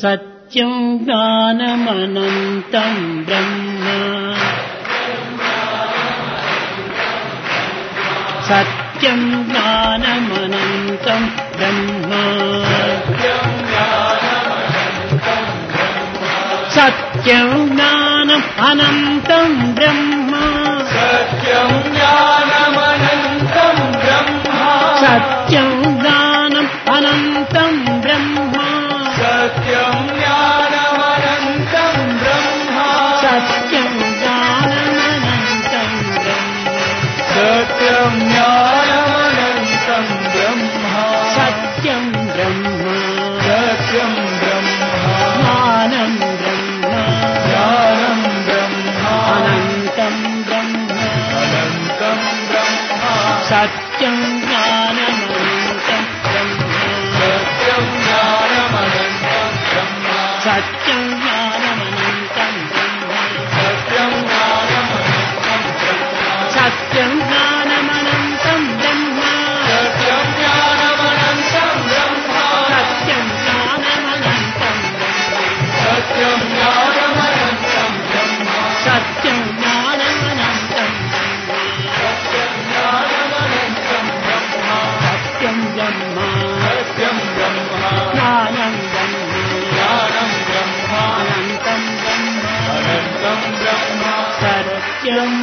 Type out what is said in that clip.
सत्यं ज्ञानमनन्तम् ब्रह्म। सत्यं ज्ञानमनन्तम् ब्रह्मा। सत्यं ज्ञान अनन्तं ब्रह्म। सत्यं ज्ञानम् अनन्तं ब्रह्म। ं ब्रह्म। सत्यं ब्रह्मारक्यं ब्रह्म। मानन्द्रह्म ज्ञानं ब्रह्मानन्दं ब्रह्मारङ्गं ब्रह्मा। सत्यम् त्यं ब्रह्मानन्दं कुराणं ब्रह्मानन्दं गम् अनन्दं ब्रह्मा सर्त्यम्